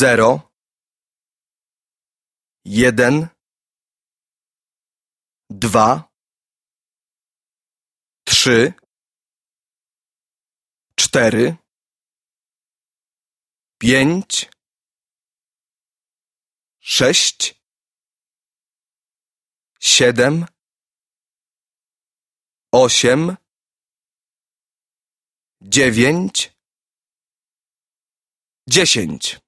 zero, jeden, dwa, trzy, cztery, pięć, sześć, siedem, osiem, dziewięć, dziesięć.